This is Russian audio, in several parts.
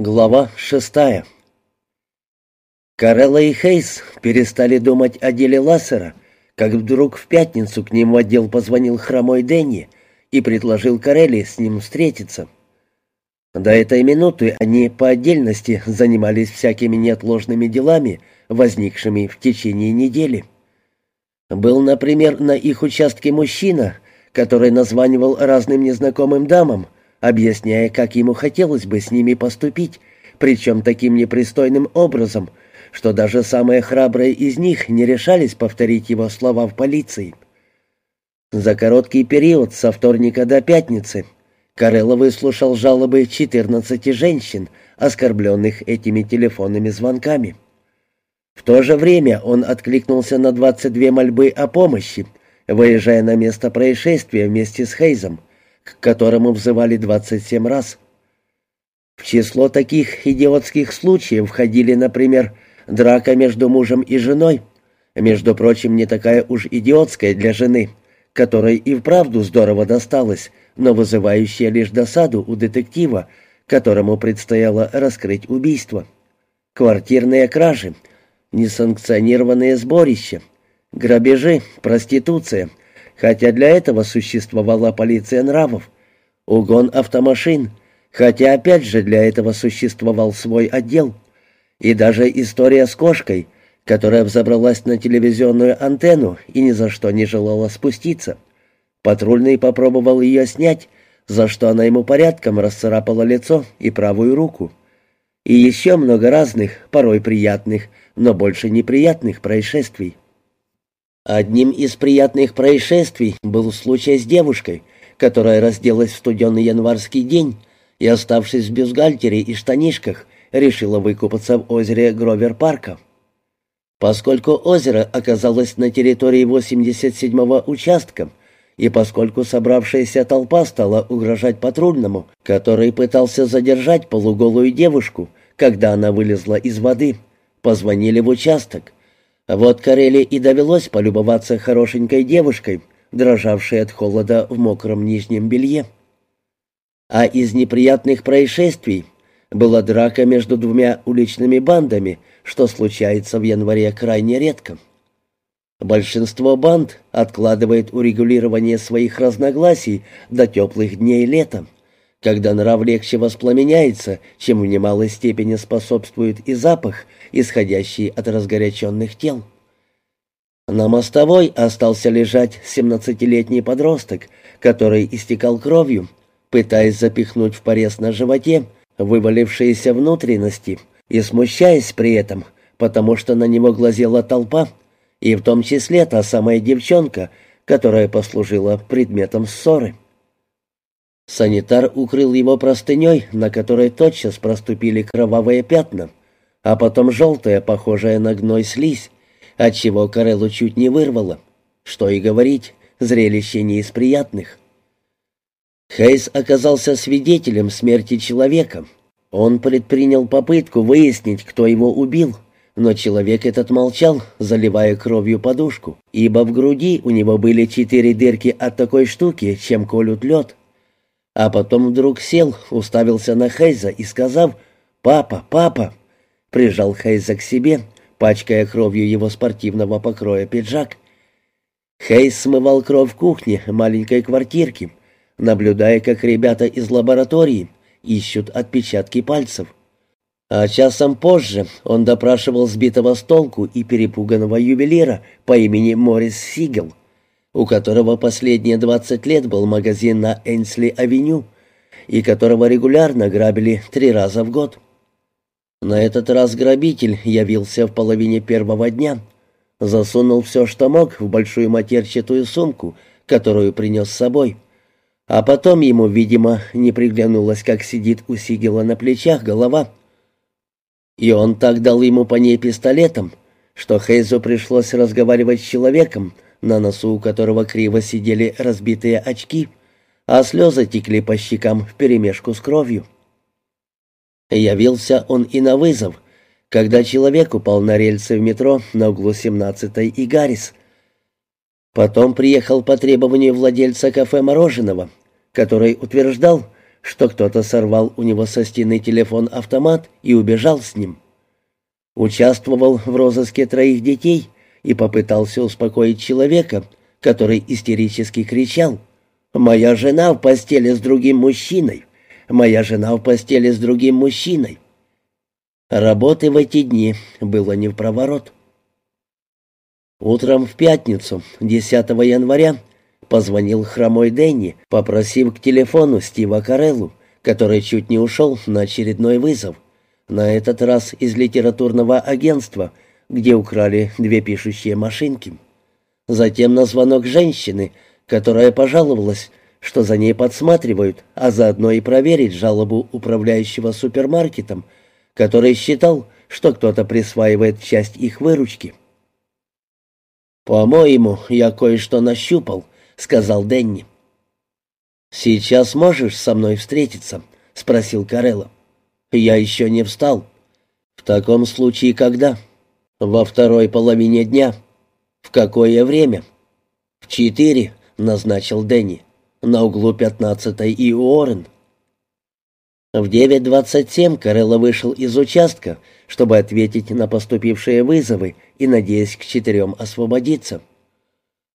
Глава шестая Карелла и Хейс перестали думать о деле Лассера, как вдруг в пятницу к ним в отдел позвонил хромой Дэнни и предложил Карелле с ним встретиться. До этой минуты они по отдельности занимались всякими неотложными делами, возникшими в течение недели. Был, например, на их участке мужчина, который названивал разным незнакомым дамам, объясняя, как ему хотелось бы с ними поступить, причем таким непристойным образом, что даже самые храбрые из них не решались повторить его слова в полиции. За короткий период со вторника до пятницы Карелло выслушал жалобы 14 женщин, оскорбленных этими телефонными звонками. В то же время он откликнулся на 22 мольбы о помощи, выезжая на место происшествия вместе с Хейзом, к которому взывали 27 раз. В число таких идиотских случаев входили, например, драка между мужем и женой, между прочим, не такая уж идиотская для жены, которой и вправду здорово досталось, но вызывающая лишь досаду у детектива, которому предстояло раскрыть убийство. Квартирные кражи, несанкционированные сборища, грабежи, проституция, хотя для этого существовала полиция нравов, угон автомашин, хотя опять же для этого существовал свой отдел, и даже история с кошкой, которая взобралась на телевизионную антенну и ни за что не желала спуститься. Патрульный попробовал ее снять, за что она ему порядком расцарапала лицо и правую руку. И еще много разных, порой приятных, но больше неприятных происшествий. Одним из приятных происшествий был случай с девушкой, которая разделась в студенный январский день и, оставшись в бюстгальтере и штанишках, решила выкупаться в озере Гровер-парка. Поскольку озеро оказалось на территории 87-го участка, и поскольку собравшаяся толпа стала угрожать патрульному, который пытался задержать полуголую девушку, когда она вылезла из воды, позвонили в участок, вот Карелли и довелось полюбоваться хорошенькой девушкой, дрожавшей от холода в мокром нижнем белье. А из неприятных происшествий была драка между двумя уличными бандами, что случается в январе крайне редко. Большинство банд откладывает урегулирование своих разногласий до теплых дней лета, когда нрав легче воспламеняется, чем в немалой степени способствует и запах – исходящий от разгоряченных тел. На мостовой остался лежать семнадцатилетний подросток, который истекал кровью, пытаясь запихнуть в порез на животе вывалившиеся внутренности и смущаясь при этом, потому что на него глазела толпа, и в том числе та самая девчонка, которая послужила предметом ссоры. Санитар укрыл его простыней, на которой тотчас проступили кровавые пятна а потом желтая, похожая на гной слизь, отчего Кареллу чуть не вырвало. Что и говорить, зрелище не из приятных. Хейс оказался свидетелем смерти человека. Он предпринял попытку выяснить, кто его убил, но человек этот молчал, заливая кровью подушку, ибо в груди у него были четыре дырки от такой штуки, чем колют лед. А потом вдруг сел, уставился на Хейза и сказав «Папа, папа!» прижал Хейза к себе, пачкая кровью его спортивного покроя пиджак. Хейз смывал кровь в кухне маленькой квартирки, наблюдая, как ребята из лаборатории ищут отпечатки пальцев. А часом позже он допрашивал сбитого с толку и перепуганного ювелира по имени Морис Сигел, у которого последние 20 лет был магазин на Энсли-авеню и которого регулярно грабили три раза в год. На этот раз грабитель явился в половине первого дня, засунул все, что мог, в большую матерчатую сумку, которую принес с собой. А потом ему, видимо, не приглянулось, как сидит у Сигела на плечах голова. И он так дал ему по ней пистолетом, что Хейзу пришлось разговаривать с человеком, на носу у которого криво сидели разбитые очки, а слезы текли по щекам вперемешку с кровью. Явился он и на вызов, когда человек упал на рельсы в метро на углу 17-й и Гаррис. Потом приехал по требованию владельца кафе мороженого, который утверждал, что кто-то сорвал у него со стены телефон-автомат и убежал с ним. Участвовал в розыске троих детей и попытался успокоить человека, который истерически кричал «Моя жена в постели с другим мужчиной! Моя жена в постели с другим мужчиной!» Работы в эти дни было не в проворот. Утром в пятницу, 10 января, позвонил хромой Дэнни, попросив к телефону Стива Кареллу, который чуть не ушел на очередной вызов, на этот раз из литературного агентства, где украли две пишущие машинки. Затем на звонок женщины, которая пожаловалась, что за ней подсматривают, а заодно и проверить жалобу управляющего супермаркетом, который считал, что кто-то присваивает часть их выручки. «По-моему, я кое-что нащупал», сказал Денни. «Сейчас можешь со мной встретиться?» — спросил Карелло. «Я еще не встал». «В таком случае когда?» «Во второй половине дня». «В какое время?» «В четыре», — назначил Дэнни. «На углу пятнадцатой и Уоррен». В 9.27 Карелло вышел из участка, чтобы ответить на поступившие вызовы и, надеясь к четырем освободиться.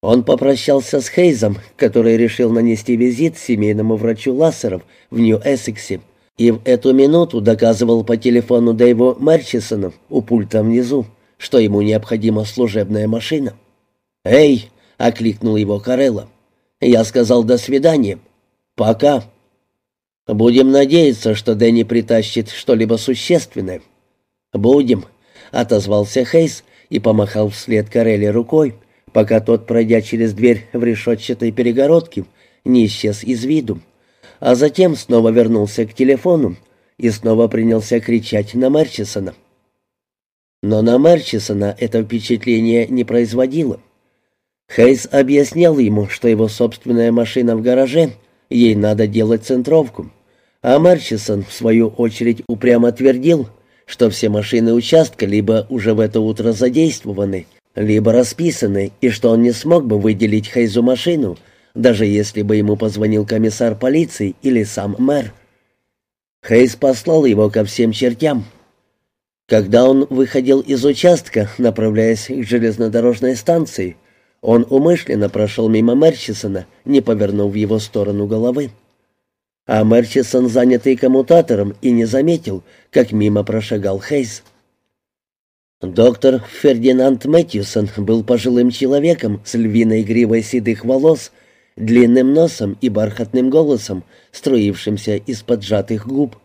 Он попрощался с Хейзом, который решил нанести визит семейному врачу Лассеров в Нью-Эссексе, и в эту минуту доказывал по телефону Дэйву Мерчисону у пульта внизу, что ему необходима служебная машина. «Эй!» — окликнул его Карелла. «Я сказал «до свидания». «Пока». «Будем надеяться, что Дэнни притащит что-либо существенное». «Будем», — отозвался Хейс и помахал вслед Карелле рукой, пока тот, пройдя через дверь в решетчатой перегородке, не исчез из виду, а затем снова вернулся к телефону и снова принялся кричать на Мерчисона. Но на Мерчисона это впечатление не производило. Хейс объяснял ему, что его собственная машина в гараже, ей надо делать центровку, а Мерчисон, в свою очередь, упрямо твердил, что все машины участка либо уже в это утро задействованы, либо расписаны, и что он не смог бы выделить Хейзу машину, даже если бы ему позвонил комиссар полиции или сам мэр. Хейз послал его ко всем чертям. Когда он выходил из участка, направляясь к железнодорожной станции, он умышленно прошел мимо Мерчисона, не повернув в его сторону головы. А Мерчисон, занятый коммутатором, и не заметил, как мимо прошагал Хейз. Доктор Фердинанд Мэтьюсон был пожилым человеком с львиной гривой седых волос, длинным носом и бархатным голосом, струившимся из поджатых губ.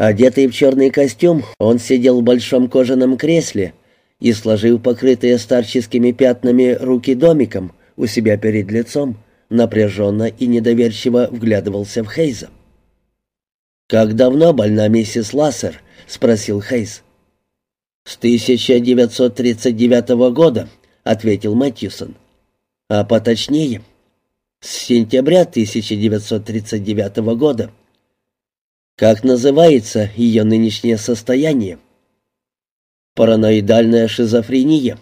Одетый в черный костюм, он сидел в большом кожаном кресле и, сложив покрытые старческими пятнами руки домиком у себя перед лицом, напряженно и недоверчиво вглядывался в Хейза. «Как давно больна миссис Лассер?» — спросил Хейз. «С 1939 года», — ответил Мэтьюсон. «А поточнее, с сентября 1939 года». «Как называется ее нынешнее состояние?» «Параноидальная шизофрения».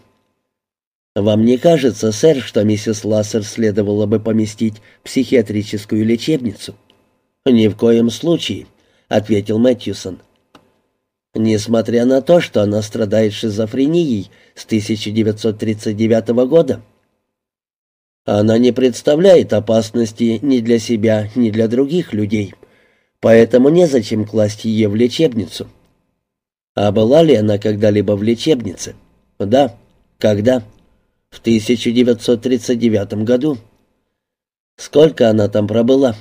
«Вам не кажется, сэр, что миссис Лассер следовало бы поместить в психиатрическую лечебницу?» «Ни в коем случае», — ответил Мэтьюсон. Несмотря на то, что она страдает шизофренией с 1939 года. Она не представляет опасности ни для себя, ни для других людей, поэтому незачем класть ее в лечебницу. А была ли она когда-либо в лечебнице? Да. Когда? В 1939 году. Сколько она там пробыла?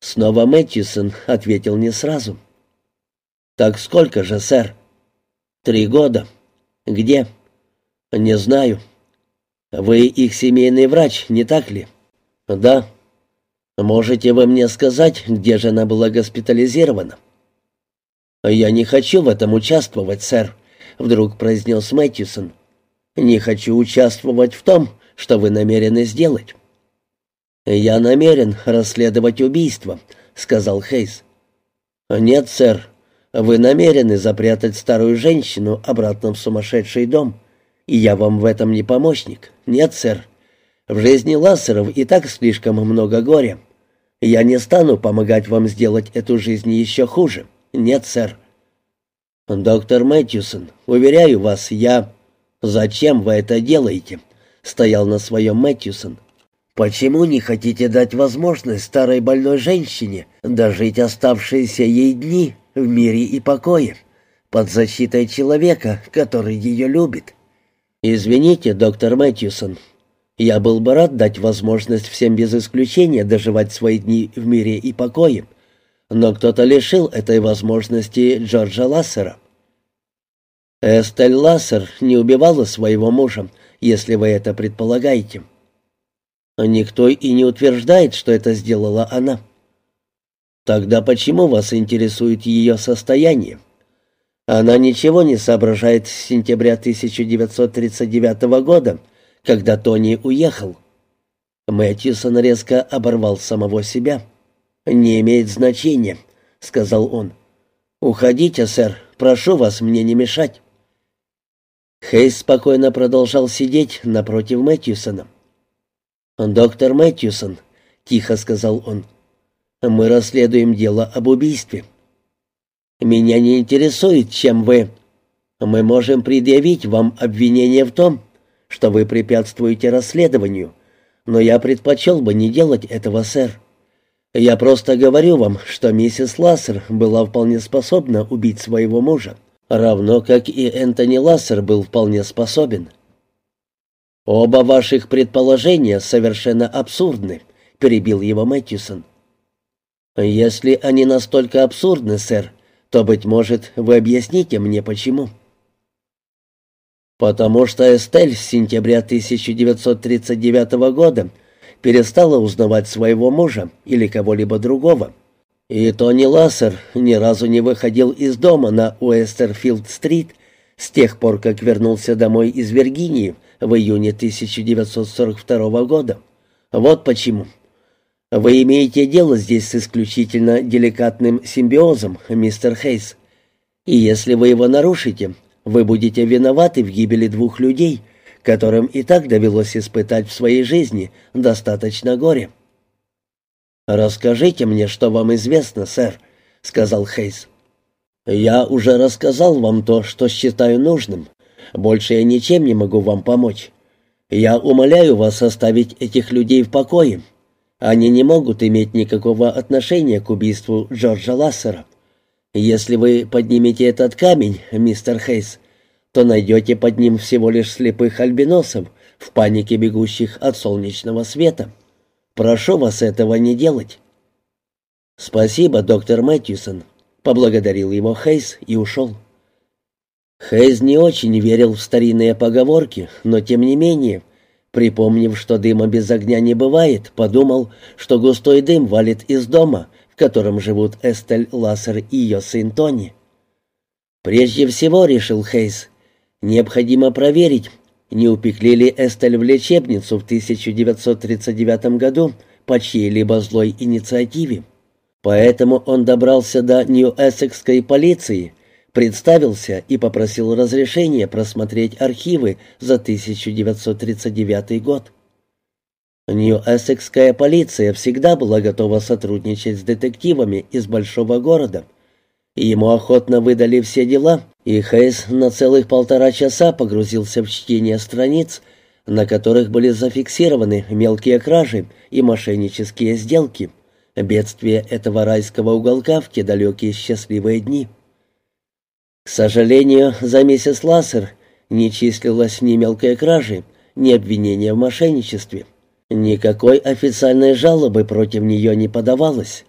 Снова Мэтьюсон ответил не сразу. «Так сколько же, сэр?» «Три года». «Где?» «Не знаю». «Вы их семейный врач, не так ли?» «Да». «Можете вы мне сказать, где же она была госпитализирована?» «Я не хочу в этом участвовать, сэр», — вдруг произнес Мэтьюсон. «Не хочу участвовать в том, что вы намерены сделать». «Я намерен расследовать убийство», — сказал Хейс. «Нет, сэр, вы намерены запрятать старую женщину обратно в сумасшедший дом, и я вам в этом не помощник. Нет, сэр. В жизни Лассеров и так слишком много горя. Я не стану помогать вам сделать эту жизнь еще хуже. Нет, сэр. Доктор Мэтьюсон, уверяю вас, я... Зачем вы это делаете? Стоял на своем Мэтьюсон. Почему не хотите дать возможность старой больной женщине дожить оставшиеся ей дни в мире и покое, под защитой человека, который ее любит? Извините, доктор Мэтьюсон, я был бы рад дать возможность всем без исключения доживать свои дни в мире и покое, но кто-то лишил этой возможности Джорджа Лассера. Эстель Лассер не убивала своего мужа, если вы это предполагаете. Никто и не утверждает, что это сделала она. Тогда почему вас интересует ее состояние? Она ничего не соображает с сентября 1939 года, когда Тони уехал. Мэтьюсон резко оборвал самого себя. «Не имеет значения», — сказал он. «Уходите, сэр. Прошу вас мне не мешать». Хейс спокойно продолжал сидеть напротив Мэтьюсона. «Доктор Мэтьюсон», — тихо сказал он, — «мы расследуем дело об убийстве. Меня не интересует, чем вы. Мы можем предъявить вам обвинение в том, что вы препятствуете расследованию, но я предпочел бы не делать этого, сэр. Я просто говорю вам, что миссис Лассер была вполне способна убить своего мужа, равно как и Энтони Лассер был вполне способен. Оба ваших предположения совершенно абсурдны, перебил его Мэтьюсон. Если они настолько абсурдны, сэр, то быть может, вы объясните мне почему. Потому что Эстель с сентября 1939 года перестала узнавать своего мужа или кого-либо другого. И Тони Лассер ни разу не выходил из дома на Уэстерфилд-стрит с тех пор, как вернулся домой из Виргинии в июне 1942 года. Вот почему. Вы имеете дело здесь с исключительно деликатным симбиозом, мистер Хейс. И если вы его нарушите, вы будете виноваты в гибели двух людей, которым и так довелось испытать в своей жизни достаточно горя. «Расскажите мне, что вам известно, сэр», — сказал Хейс. «Я уже рассказал вам то, что считаю нужным. Больше я ничем не могу вам помочь. Я умоляю вас оставить этих людей в покое. Они не могут иметь никакого отношения к убийству Джорджа Лассера. Если вы поднимете этот камень, мистер Хейс, то найдете под ним всего лишь слепых альбиносов, в панике бегущих от солнечного света. Прошу вас этого не делать». «Спасибо, доктор Мэтьюсон», — поблагодарил его Хейс и ушел. Хейз не очень верил в старинные поговорки, но тем не менее, припомнив, что дыма без огня не бывает, подумал, что густой дым валит из дома, в котором живут Эстель Лассер и ее сын Тони. Прежде всего, решил Хейс, необходимо проверить, не упекли ли Эстель в лечебницу в 1939 году по чьей-либо злой инициативе. Поэтому он добрался до Нью-Эссекской полиции, представился и попросил разрешения просмотреть архивы за 1939 год. Нью-Эссекская полиция всегда была готова сотрудничать с детективами из большого города. Ему охотно выдали все дела, и Хейс на целых полтора часа погрузился в чтение страниц, на которых были зафиксированы мелкие кражи и мошеннические сделки, бедствие этого райского уголка в те далекие счастливые дни. К сожалению, за месяц Лассер не числилось ни мелкой кражи, ни обвинения в мошенничестве. Никакой официальной жалобы против нее не подавалось.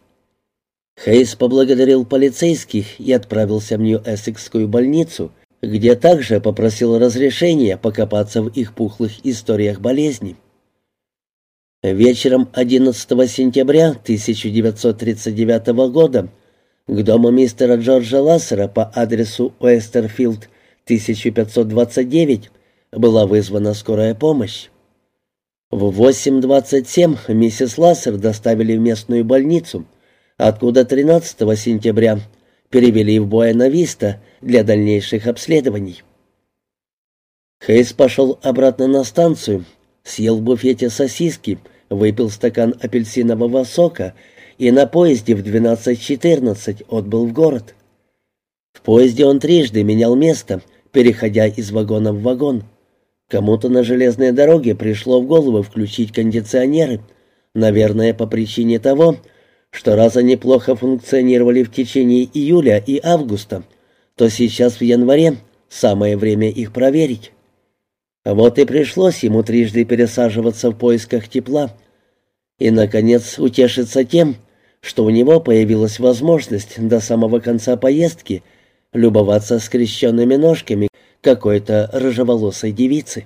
Хейс поблагодарил полицейских и отправился в Нью-Эссекскую больницу, где также попросил разрешения покопаться в их пухлых историях болезни. Вечером 11 сентября 1939 года к дому мистера Джорджа Лассера по адресу Уэстерфилд, 1529, была вызвана скорая помощь. В 8.27 миссис Лассер доставили в местную больницу, откуда 13 сентября перевели в Буэна-Виста для дальнейших обследований. Хейс пошел обратно на станцию, съел в буфете сосиски, выпил стакан апельсинового сока и на поезде в 12.14 отбыл в город. В поезде он трижды менял место, переходя из вагона в вагон. Кому-то на железной дороге пришло в голову включить кондиционеры, наверное, по причине того, что раз они плохо функционировали в течение июля и августа, то сейчас в январе самое время их проверить. Вот и пришлось ему трижды пересаживаться в поисках тепла и, наконец, утешиться тем, что у него появилась возможность до самого конца поездки любоваться скрещенными ножками какой-то рыжеволосой девицы.